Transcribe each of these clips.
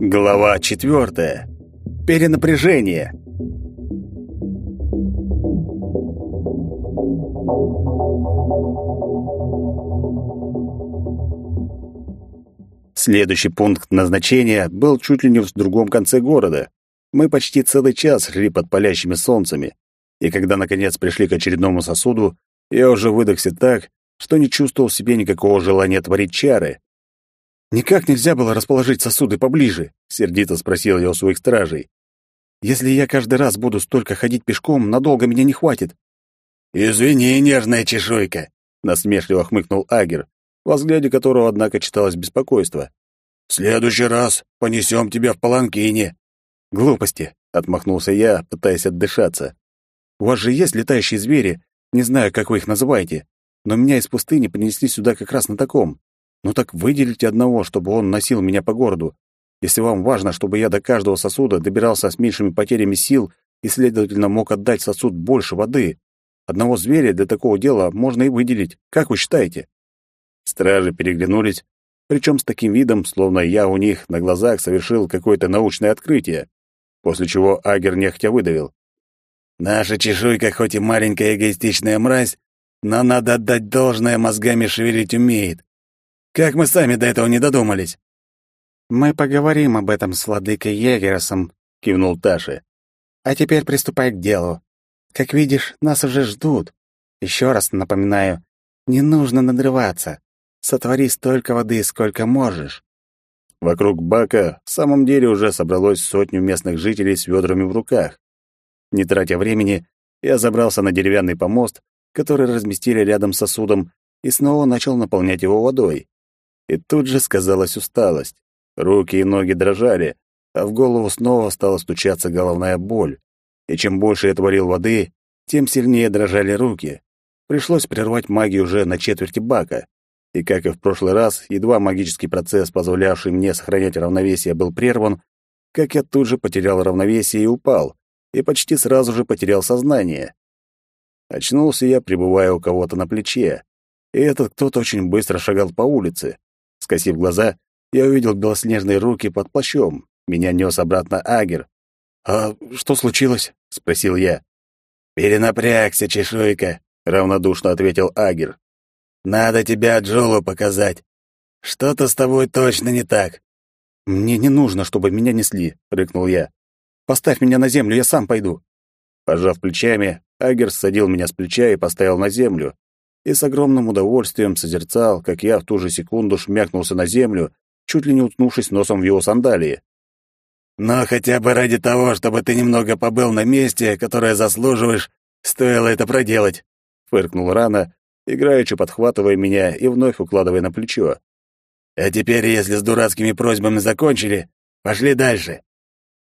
Глава четвертая. Перенапряжение. Следующий пункт назначения был чуть ли не в другом конце города. Мы почти целый час шли под палящими солнцами, и когда наконец пришли к очередному сосуду, я уже выдохся так, что не чувствовал в себе никакого желания творить чары. «Никак нельзя было расположить сосуды поближе?» — сердито спросил я у своих стражей. «Если я каждый раз буду столько ходить пешком, надолго меня не хватит». «Извини, нежная чешуйка», — насмешливо хмыкнул Агер, во взгляде которого, однако, читалось беспокойство. «В следующий раз понесем тебя в паланкине». «Глупости», — отмахнулся я, пытаясь отдышаться. «У вас же есть летающие звери, не знаю, как вы их называете, но меня из пустыни принесли сюда как раз на таком. Ну так выделите одного, чтобы он носил меня по городу. Если вам важно, чтобы я до каждого сосуда добирался с меньшими потерями сил и, следовательно, мог отдать сосуд больше воды, одного зверя для такого дела можно и выделить. Как вы считаете?» Стражи переглянулись, причем с таким видом, словно я у них на глазах совершил какое-то научное открытие, после чего Агер нехотя выдавил. «Наша чешуйка хоть и маленькая эгоистичная мразь, но надо отдать должное, мозгами шевелить умеет. Как мы сами до этого не додумались?» «Мы поговорим об этом с владыкой Егеросом», — кивнул Таша. «А теперь приступай к делу. Как видишь, нас уже ждут. Еще раз напоминаю, не нужно надрываться. Сотвори столько воды, сколько можешь». Вокруг бака в самом деле уже собралось сотню местных жителей с ведрами в руках. Не тратя времени, я забрался на деревянный помост, который разместили рядом с сосудом, и снова начал наполнять его водой. И тут же сказалась усталость. Руки и ноги дрожали, а в голову снова стала стучаться головная боль. И чем больше я творил воды, тем сильнее дрожали руки. Пришлось прервать магию уже на четверти бака. И как и в прошлый раз, едва магический процесс, позволявший мне сохранять равновесие, был прерван, как я тут же потерял равновесие и упал, и почти сразу же потерял сознание. Очнулся я, пребывая у кого-то на плече, и этот кто-то очень быстро шагал по улице. Скосив глаза, я увидел белоснежные руки под плащом. Меня нес обратно Агер. «А что случилось?» — спросил я. «Перенапрягся, чешуйка», — равнодушно ответил Агер. «Надо тебя Джолу показать. Что-то с тобой точно не так». «Мне не нужно, чтобы меня несли», — рыкнул я. «Поставь меня на землю, я сам пойду». Пожав плечами, Агер садил меня с плеча и поставил на землю, и с огромным удовольствием созерцал, как я в ту же секунду шмякнулся на землю, чуть ли не уткнувшись носом в его сандалии. «Но хотя бы ради того, чтобы ты немного побыл на месте, которое заслуживаешь, стоило это проделать», — фыркнул Рана, играючи подхватывая меня и вновь укладывая на плечо. «А теперь, если с дурацкими просьбами закончили, пошли дальше.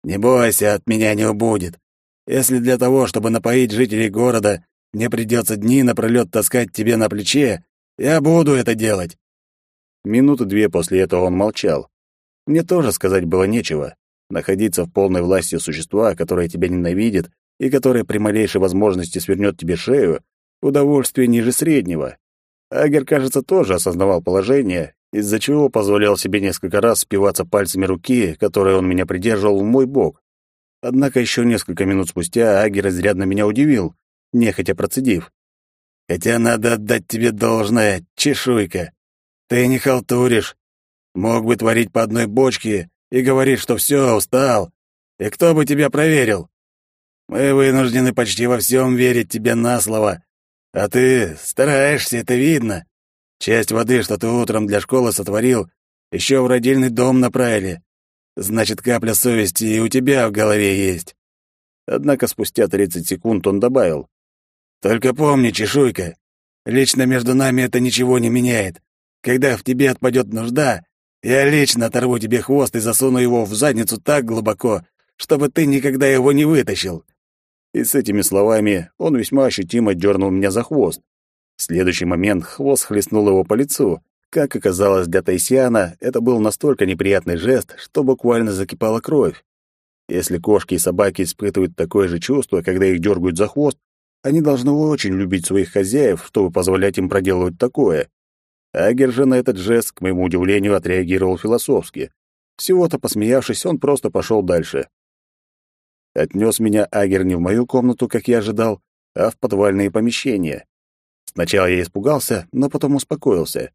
Не бойся, от меня не убудет. Если для того, чтобы напоить жителей города, мне придется дни напролёт таскать тебе на плече, я буду это делать». Минуты две после этого он молчал. Мне тоже сказать было нечего. Находиться в полной власти существа, которое тебя ненавидит и которое при малейшей возможности свернет тебе шею, удовольствие ниже среднего. Агер, кажется, тоже осознавал положение, из-за чего позволял себе несколько раз спиваться пальцами руки, которой он меня придерживал в мой бок. Однако еще несколько минут спустя Агер изрядно меня удивил нехотя процедив. «Хотя надо отдать тебе должное, чешуйка. Ты не халтуришь. Мог бы творить по одной бочке и говорить, что все, устал. И кто бы тебя проверил? Мы вынуждены почти во всем верить тебе на слово. А ты стараешься, это видно. Часть воды, что ты утром для школы сотворил, еще в родильный дом направили. Значит, капля совести и у тебя в голове есть». Однако спустя 30 секунд он добавил. Только помни, чешуйка, лично между нами это ничего не меняет. Когда в тебе отпадет нужда, я лично оторву тебе хвост и засуну его в задницу так глубоко, чтобы ты никогда его не вытащил». И с этими словами он весьма ощутимо дернул меня за хвост. В следующий момент хвост хлестнул его по лицу. Как оказалось для Тайсиана, это был настолько неприятный жест, что буквально закипала кровь. Если кошки и собаки испытывают такое же чувство, когда их дергают за хвост, Они должны очень любить своих хозяев, чтобы позволять им проделывать такое. Агер же на этот жест, к моему удивлению, отреагировал философски. Всего-то посмеявшись, он просто пошел дальше. Отнес меня Агер не в мою комнату, как я ожидал, а в подвальные помещения. Сначала я испугался, но потом успокоился.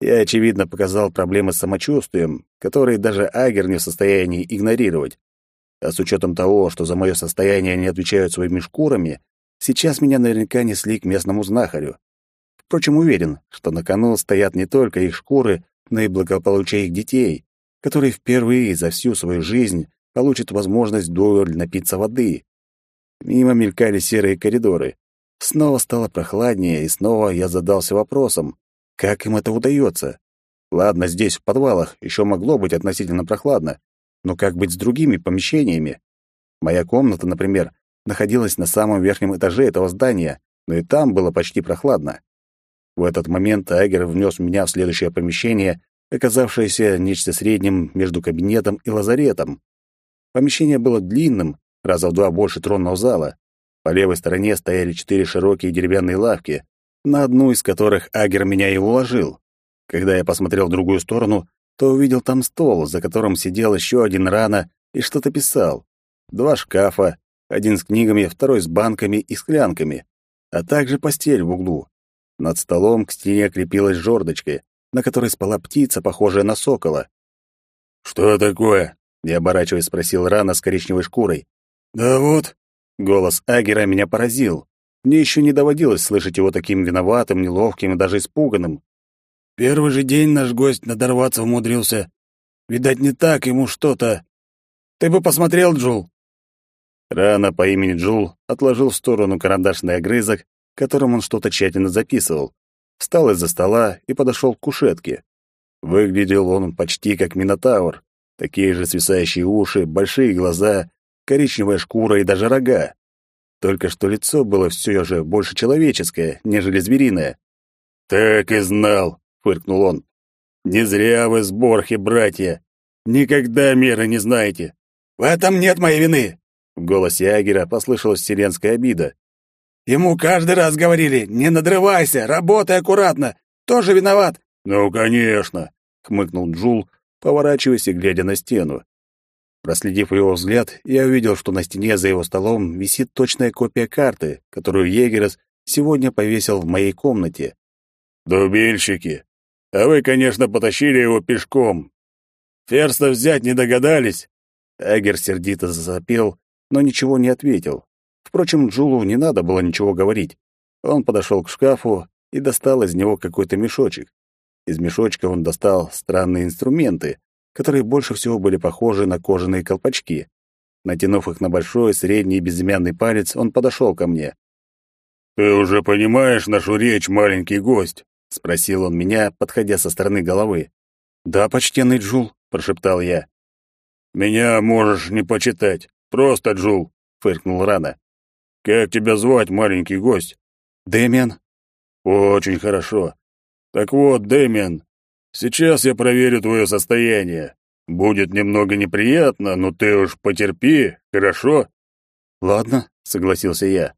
Я, очевидно, показал проблемы с самочувствием, которые даже Агер не в состоянии игнорировать. А с учетом того, что за мое состояние они отвечают своими шкурами, сейчас меня наверняка несли к местному знахарю. Впрочем, уверен, что на кону стоят не только их шкуры, но и благополучие их детей, которые впервые за всю свою жизнь получат возможность вдоволь напиться воды. Мимо мелькали серые коридоры. Снова стало прохладнее, и снова я задался вопросом, как им это удается? Ладно, здесь, в подвалах, еще могло быть относительно прохладно, но как быть с другими помещениями? Моя комната, например, находилась на самом верхнем этаже этого здания, но и там было почти прохладно. В этот момент Айгер внес меня в следующее помещение, оказавшееся нечто средним между кабинетом и лазаретом. Помещение было длинным, раза в два больше тронного зала. По левой стороне стояли четыре широкие деревянные лавки, на одну из которых Агер меня и уложил. Когда я посмотрел в другую сторону, то увидел там стол, за которым сидел еще один рано и что-то писал. Два шкафа, один с книгами, второй с банками и склянками, а также постель в углу. Над столом к стене крепилась жердочка, на которой спала птица, похожая на сокола. «Что такое?» — не оборачиваясь, спросил Рана с коричневой шкурой. «Да вот». Голос Агера меня поразил. Мне еще не доводилось слышать его таким виноватым, неловким и даже испуганным. Первый же день наш гость надорваться умудрился. Видать, не так ему что-то. Ты бы посмотрел, Джул. Рана по имени Джул отложил в сторону карандашный огрызок, которым он что-то тщательно записывал, встал из-за стола и подошел к кушетке. Выглядел он почти как минотавр. Такие же свисающие уши, большие глаза, коричневая шкура и даже рога. Только что лицо было все же больше человеческое, нежели звериное. «Так и знал», — фыркнул он. «Не зря вы сборхи, братья. Никогда меры не знаете. В этом нет моей вины». В голосе Агера послышалась вселенская обида. «Ему каждый раз говорили, не надрывайся, работай аккуратно. Тоже виноват». «Ну, конечно», — хмыкнул Джул, поворачиваясь и глядя на стену. Проследив его взгляд, я увидел, что на стене за его столом висит точная копия карты, которую Егерес сегодня повесил в моей комнате. «Дубильщики! А вы, конечно, потащили его пешком. Ферста взять не догадались?» Эгер сердито засопел, но ничего не ответил. Впрочем, Джулу не надо было ничего говорить. Он подошел к шкафу и достал из него какой-то мешочек. Из мешочка он достал странные инструменты, которые больше всего были похожи на кожаные колпачки. Натянув их на большой, средний и безымянный палец, он подошел ко мне. «Ты уже понимаешь нашу речь, маленький гость?» — спросил он меня, подходя со стороны головы. «Да, почтенный Джул», — прошептал я. «Меня можешь не почитать. Просто Джул», — фыркнул Рана. «Как тебя звать, маленький гость?» «Дэмиан». «Очень хорошо. Так вот, Дэмиан, Сейчас я проверю твое состояние. Будет немного неприятно, но ты уж потерпи, хорошо?» «Ладно», — согласился я.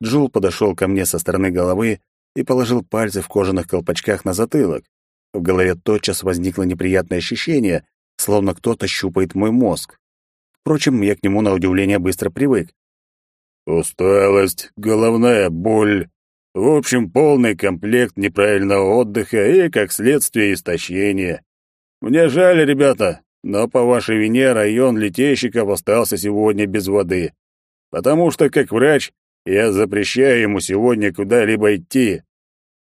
Джул подошел ко мне со стороны головы и положил пальцы в кожаных колпачках на затылок. В голове тотчас возникло неприятное ощущение, словно кто-то щупает мой мозг. Впрочем, я к нему на удивление быстро привык. «Усталость, головная боль, в общем, полный комплект неправильного отдыха и, как следствие, истощения. Мне жаль, ребята, но по вашей вине район летейщиков остался сегодня без воды. Потому что, как врач, я запрещаю ему сегодня куда-либо идти».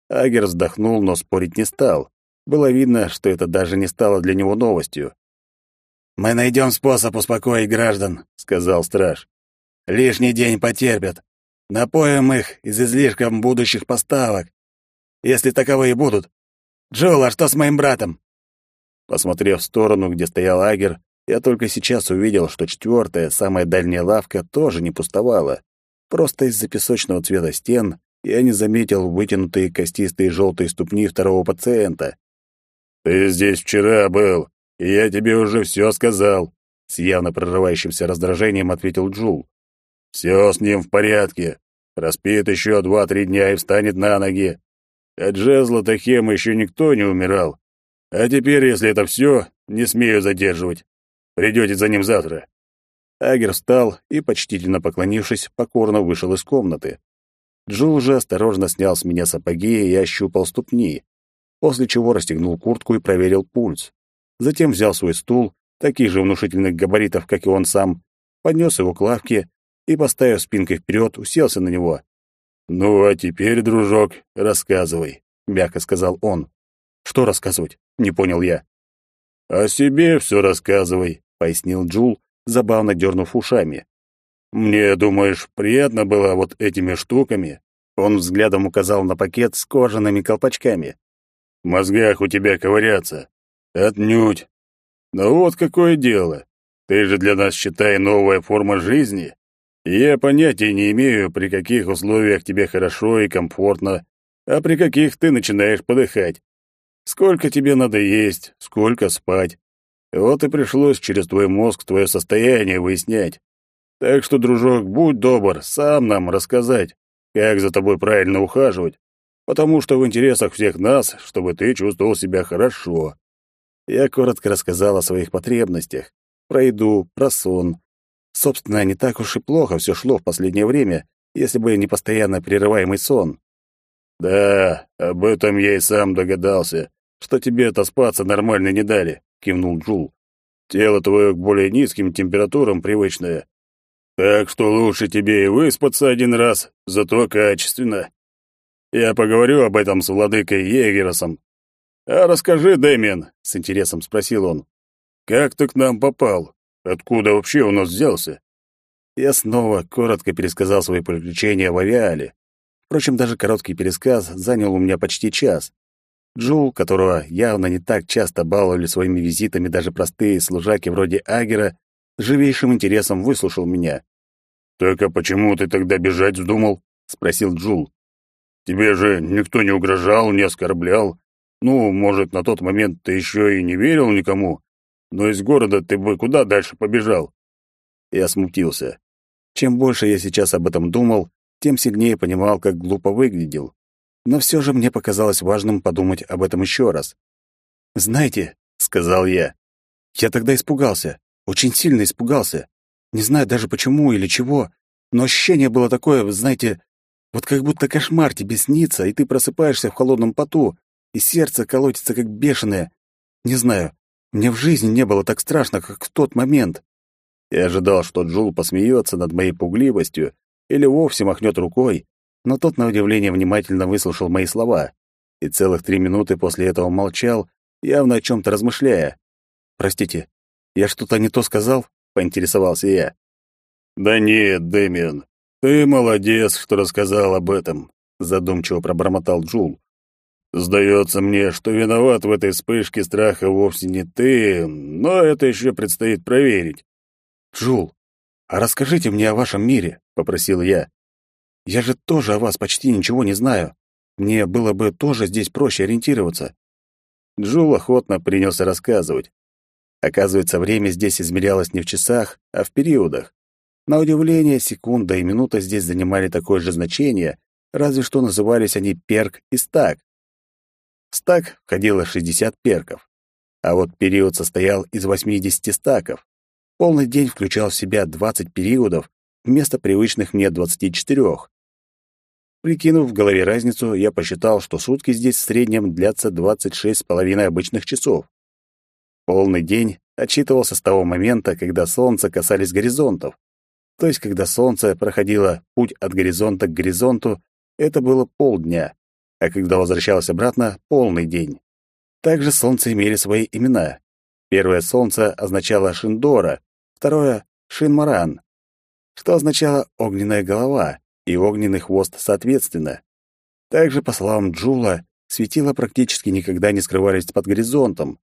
Агер вздохнул, но спорить не стал. Было видно, что это даже не стало для него новостью. «Мы найдем способ успокоить граждан», — сказал страж. «Лишний день потерпят. Напоим их из излишков будущих поставок, если таковые будут. Джул, а что с моим братом?» Посмотрев в сторону, где стоял Агер, я только сейчас увидел, что четвертая, самая дальняя лавка, тоже не пустовала. Просто из-за песочного цвета стен я не заметил вытянутые костистые желтые ступни второго пациента. «Ты здесь вчера был, и я тебе уже все сказал», — с явно прорывающимся раздражением ответил Джул. Все с ним в порядке. Проспит еще два-три дня и встанет на ноги. От жезла Тахема еще никто не умирал. А теперь, если это все, не смею задерживать. Придете за ним завтра». Агер встал и, почтительно поклонившись, покорно вышел из комнаты. Джул же осторожно снял с меня сапоги и ощупал ступни, после чего расстегнул куртку и проверил пульс. Затем взял свой стул, таких же внушительных габаритов, как и он сам, поднес его к лавке и, поставив спинкой вперед, уселся на него. «Ну, а теперь, дружок, рассказывай», — мягко сказал он. «Что рассказывать?» — не понял я. «О себе все рассказывай», — пояснил Джул, забавно дернув ушами. «Мне, думаешь, приятно было вот этими штуками?» Он взглядом указал на пакет с кожаными колпачками. «В мозгах у тебя ковыряться. Отнюдь. Но вот какое дело. Ты же для нас, считай, новая форма жизни. Я понятия не имею, при каких условиях тебе хорошо и комфортно, а при каких ты начинаешь подыхать. Сколько тебе надо есть, сколько спать. Вот и пришлось через твой мозг твое состояние выяснять. Так что, дружок, будь добр, сам нам рассказать, как за тобой правильно ухаживать, потому что в интересах всех нас, чтобы ты чувствовал себя хорошо. Я коротко рассказал о своих потребностях, про еду, про сон, Собственно, не так уж и плохо все шло в последнее время, если бы не постоянно прерываемый сон. «Да, об этом я и сам догадался, что тебе отоспаться нормально не дали», — кивнул Джул. «Тело твое к более низким температурам привычное. Так что лучше тебе и выспаться один раз, зато качественно. Я поговорю об этом с владыкой Егеросом. А расскажи, Дэмиан, — с интересом спросил он, — как ты к нам попал? Откуда вообще у нас взялся? Я снова коротко пересказал свои приключения в авиале. Впрочем, даже короткий пересказ занял у меня почти час. Джул, которого явно не так часто баловали своими визитами даже простые служаки вроде Агера, с живейшим интересом выслушал меня. «Так а почему ты тогда бежать вздумал?» — спросил Джул. «Тебе же никто не угрожал, не оскорблял. Ну, может, на тот момент ты еще и не верил никому, но из города ты бы куда дальше побежал?» Я смутился. Чем больше я сейчас об этом думал, тем сильнее понимал, как глупо выглядел. Но все же мне показалось важным подумать об этом еще раз. «Знаете», — сказал я, — «я тогда испугался, очень сильно испугался. Не знаю даже почему или чего, но ощущение было такое, знаете, вот как будто кошмар тебе снится, и ты просыпаешься в холодном поту, и сердце колотится как бешеное. Не знаю, мне в жизни не было так страшно, как в тот момент. Я ожидал, что Джул посмеется над моей пугливостью или вовсе махнет рукой, но тот, на удивление, внимательно выслушал мои слова и целых три минуты после этого молчал, явно о чем-то размышляя. «Простите, я что-то не то сказал?» — поинтересовался я. «Да нет, Дэмиан, ты молодец, что рассказал об этом», — задумчиво пробормотал Джул. Сдается мне, что виноват в этой вспышке страха вовсе не ты, но это еще предстоит проверить. Джул, а расскажите мне о вашем мире, попросил я. Я же тоже о вас почти ничего не знаю. Мне было бы тоже здесь проще ориентироваться. Джул охотно принялся рассказывать. Оказывается, время здесь измерялось не в часах, а в периодах. На удивление, секунда и минута здесь занимали такое же значение, разве что назывались они перк и стак. В стак входило 60 перков, а вот период состоял из 80 стаков. Полный день включал в себя 20 периодов вместо привычных мне 24. Прикинув в голове разницу, я посчитал, что сутки здесь в среднем длятся 26,5 обычных часов. Полный день отчитывался с того момента, когда солнце касались горизонтов. То есть, когда солнце проходило путь от горизонта к горизонту, это было полдня а когда возвращалось обратно — полный день. Также солнца имели свои имена. Первое солнце означало Шиндора, второе — Шинмаран, что означало «огненная голова» и «огненный хвост» соответственно. Также, по словам Джула, светила практически никогда не скрывались под горизонтом.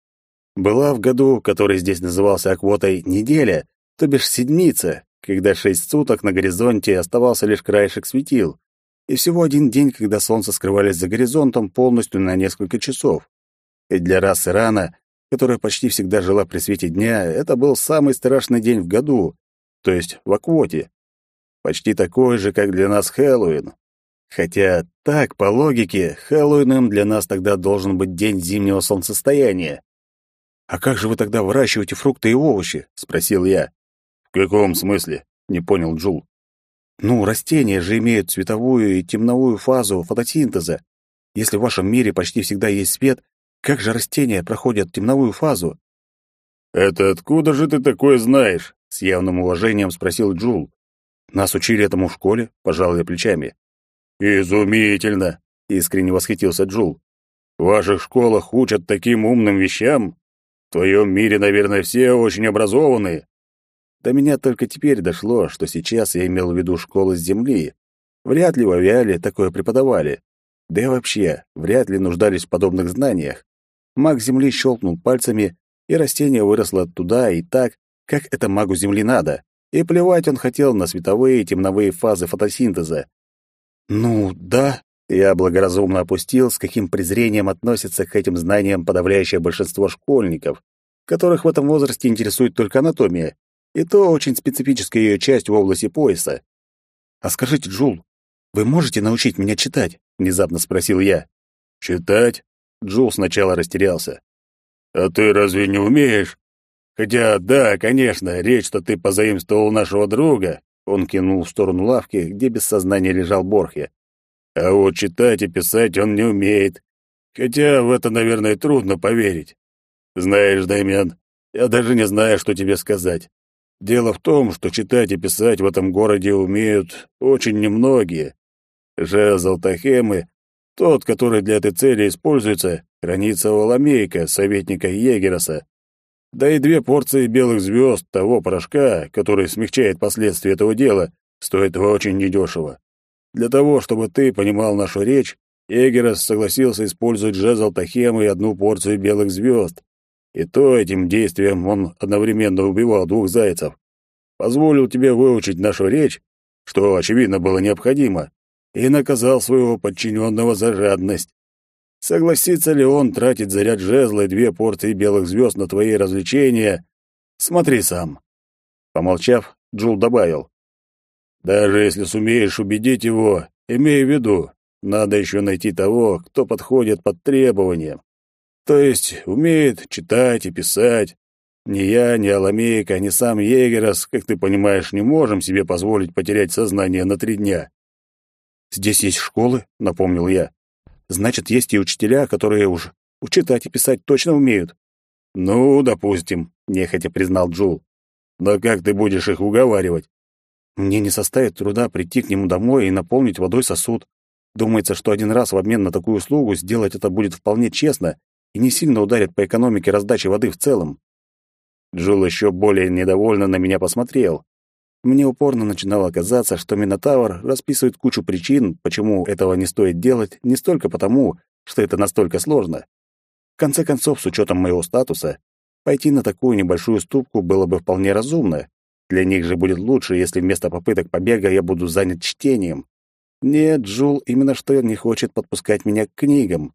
Была в году, который здесь назывался Аквотой, неделя, то бишь седмица, когда шесть суток на горизонте оставался лишь краешек светил, и всего один день, когда солнце скрывались за горизонтом полностью на несколько часов. И для расы Рана, которая почти всегда жила при свете дня, это был самый страшный день в году, то есть в Аквоте. почти такой же, как для нас Хэллоуин. Хотя так, по логике, Хэллоуином для нас тогда должен быть день зимнего солнцестояния. «А как же вы тогда выращиваете фрукты и овощи?» — спросил я. «В каком смысле?» — не понял Джул. «Ну, растения же имеют цветовую и темновую фазу фотосинтеза. Если в вашем мире почти всегда есть свет, как же растения проходят темновую фазу?» «Это откуда же ты такое знаешь?» — с явным уважением спросил Джул. «Нас учили этому в школе», — пожал я плечами. «Изумительно!» — искренне восхитился Джул. «В ваших школах учат таким умным вещам? В твоем мире, наверное, все очень образованные». До меня только теперь дошло, что сейчас я имел в виду школы с земли. Вряд ли в Авиале такое преподавали. Да и вообще, вряд ли нуждались в подобных знаниях. Маг земли щелкнул пальцами, и растение выросло туда и так, как это магу земли надо. И плевать он хотел на световые и темновые фазы фотосинтеза. «Ну, да», — я благоразумно опустил, с каким презрением относятся к этим знаниям подавляющее большинство школьников, которых в этом возрасте интересует только анатомия, и то очень специфическая ее часть в области пояса. «А скажите, Джул, вы можете научить меня читать?» — внезапно спросил я. «Читать?» — Джул сначала растерялся. «А ты разве не умеешь? Хотя, да, конечно, речь, что ты позаимствовал нашего друга, он кинул в сторону лавки, где без сознания лежал Борхе. А вот читать и писать он не умеет. Хотя в это, наверное, трудно поверить. Знаешь, Дэмиан, я даже не знаю, что тебе сказать. Дело в том, что читать и писать в этом городе умеют очень немногие. Жезл Тахемы, тот, который для этой цели используется, хранится у Ламейка, советника Егероса. Да и две порции белых звезд того порошка, который смягчает последствия этого дела, стоит очень недешево. Для того, чтобы ты понимал нашу речь, Егерос согласился использовать жезл Тахемы и одну порцию белых звезд. И то этим действием он одновременно убивал двух зайцев. Позволил тебе выучить нашу речь, что, очевидно, было необходимо, и наказал своего подчиненного за жадность. Согласится ли он тратить заряд жезла и две порции белых звезд на твои развлечения? Смотри сам. Помолчав, Джул добавил. Даже если сумеешь убедить его, имей в виду, надо еще найти того, кто подходит под требования. То есть умеет читать и писать. Ни я, ни Аламейка, ни сам Егерас, как ты понимаешь, не можем себе позволить потерять сознание на три дня. «Здесь есть школы», — напомнил я. Значит, есть и учителя, которые уж читать и писать точно умеют. Ну, допустим, нехотя признал Джул. Но как ты будешь их уговаривать? Мне не составит труда прийти к нему домой и наполнить водой сосуд. Думается, что один раз в обмен на такую услугу сделать это будет вполне честно и не сильно ударит по экономике раздачи воды в целом. Джул еще более недовольно на меня посмотрел. Мне упорно начинало казаться, что Минотавр расписывает кучу причин, почему этого не стоит делать, не столько потому, что это настолько сложно. В конце концов, с учетом моего статуса, пойти на такую небольшую ступку было бы вполне разумно. Для них же будет лучше, если вместо попыток побега я буду занят чтением. Нет, Джул именно что не хочет подпускать меня к книгам.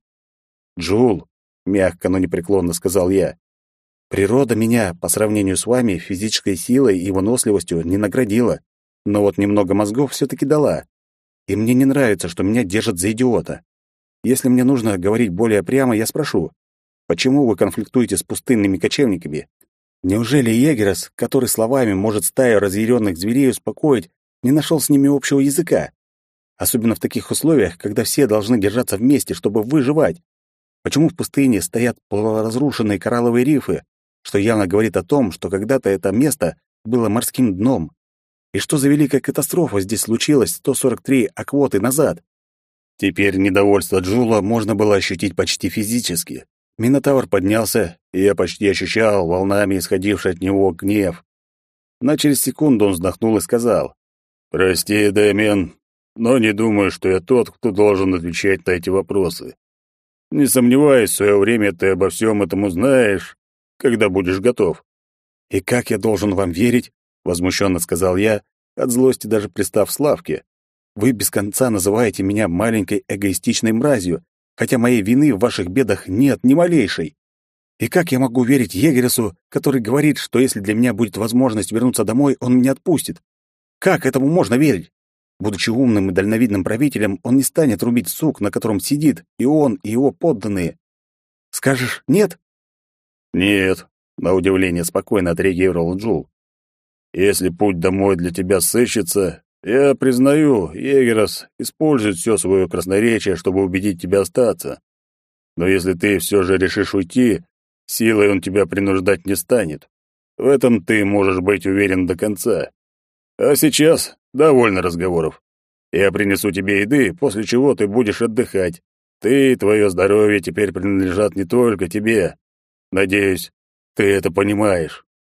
«Джул», — мягко, но непреклонно сказал я, Природа меня, по сравнению с вами, физической силой и выносливостью не наградила, но вот немного мозгов все-таки дала. И мне не нравится, что меня держат за идиота. Если мне нужно говорить более прямо, я спрошу, почему вы конфликтуете с пустынными кочевниками? Неужели Егерос, который словами может стаю разъяренных зверей успокоить, не нашел с ними общего языка? Особенно в таких условиях, когда все должны держаться вместе, чтобы выживать. Почему в пустыне стоят полуразрушенные коралловые рифы, что явно говорит о том, что когда-то это место было морским дном. И что за великая катастрофа здесь случилась 143 аквоты назад? Теперь недовольство Джула можно было ощутить почти физически. Минотавр поднялся, и я почти ощущал волнами исходивший от него гнев. Но через секунду он вздохнул и сказал, «Прости, Дэмиан, но не думаю, что я тот, кто должен отвечать на эти вопросы. Не сомневаюсь, в свое время ты обо всем этом узнаешь, когда будешь готов. И как я должен вам верить? возмущенно сказал я, от злости даже пристав Славке. Вы без конца называете меня маленькой эгоистичной мразью, хотя моей вины в ваших бедах нет ни малейшей. И как я могу верить Егересу, который говорит, что если для меня будет возможность вернуться домой, он меня отпустит? Как этому можно верить? Будучи умным и дальновидным правителем, он не станет рубить сук, на котором сидит и он, и его подданные. Скажешь «нет»?» «Нет», — на удивление спокойно отреагировал Джул. «Если путь домой для тебя сыщется, я признаю, Егерос использует все свое красноречие, чтобы убедить тебя остаться. Но если ты все же решишь уйти, силой он тебя принуждать не станет. В этом ты можешь быть уверен до конца. А сейчас довольно разговоров. Я принесу тебе еды, после чего ты будешь отдыхать. Ты и твое здоровье теперь принадлежат не только тебе. Надеюсь, ты это понимаешь.